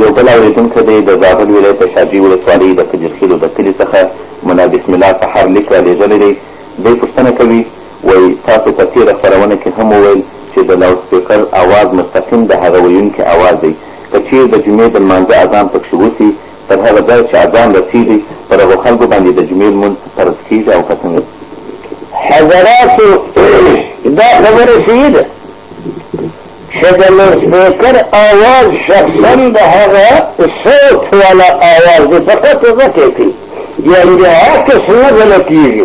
یو بل اورېدونکی دی د زابل ولایت د شاجي ولسوالۍ د کجرخیلو د کلي څخه ملا بسم الله سحر لیک رالیږلی دی. دی پوښتنه کوي وایي تاسو په تېره خپرونه کې هم وویل چې د لاوډ سپیکر اواز مستقیم د هغه ویونکي اواز دی. که چیرې د جمعې د لمانځه اذان پکښې وسي تر هغه ځایه چې اذان رسېږي پر هغو خلکو باندې د جمعې لمونځ فرض کېږي او که څنګه حضراتو دا خبره صحیح ده لوسپیکر آواز شخصا د هغه صوت والا آواز فقط ذکر کوي یعنې د عکس نه بله کېږي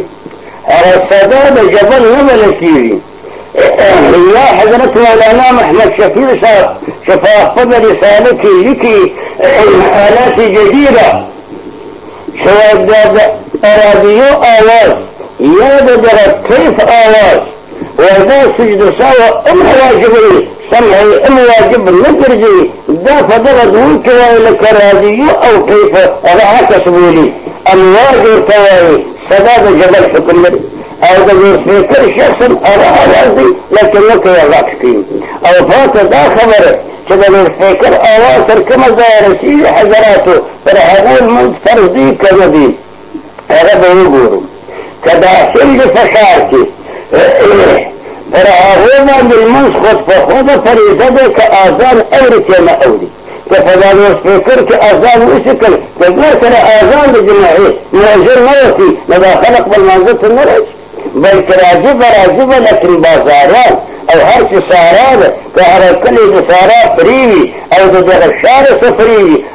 هغه صدا د جبل نه بله کېږي يا حضرت مولانا محمد شفيع صاحب شفا خپل رساله کې لیکي آلات جديده شو د رادیو آواز. یا د کیف آواز. ودا سجد ام واجبي سمعي ام واجب نترجي دا فدغ دون كواي لك راديو أو كيف؟ رعاك سبولي امواج ورتواي سداد جبل حكم أو د فکر شخص هغه اواز دی لکه نو کوي غاښتي أو فاته دا خبره تر کومه ځای رسیږي حضراتو پر هغه من فرض دي کنه دي هغه به وګورو پر هغه باندې من خود په خود فریضه ده که اذان اوري که نه اوري که په دا فکر کې اذان وشکل که سره اذان د جماعي مؤذن نه وتی نو دا خلق بل منځ ته نه راځي بلکې راجبه راجبه لکن بازاران أو هر چې سارا ده که هر کلی د سارا وي أو د دغه ښار څه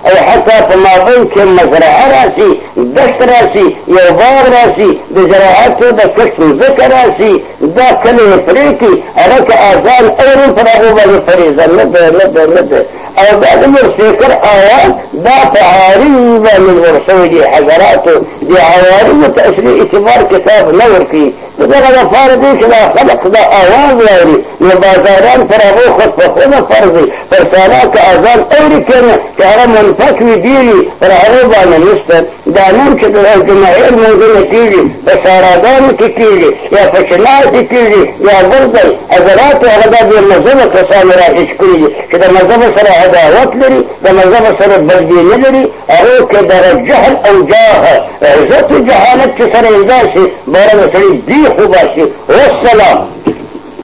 أو حتی په مابین کې مزرعة راسي دشت راسي یو باغ راسي د زراعتو د کښت مځکه راسي دا کلی یې پرې کړي هغه اذان اوري پر هغو باندې فریضه نه ده نه نه أو دا د مرسیکر آیات دا په عارض باندې ورسوي دي حضراتو د عوارضو تأثیر اعتبار کتاب نه ورکوي دغه لپاره دی چې دا خلق دا اواز لري نو بازاران پر هغه خود په خود فرض پر سالا که اذان اوري کنه چې هغه منفک وي دیوي پر هغه باندې نشته دا نور چې د جماعي لمونځونه کېږي په ساراګانو کې کېږي یا په شناو کې کېږي یا بل ځای حضراتو هغه دا بې مذهبه کسان راکش کړي دي چې د مذهب سره عداوت لري د مذهب سره بدبي نه لري هغه کې د جهل او جاه عزت جهالت چې سره یې شي باره د سړي دی خو باشي والسلام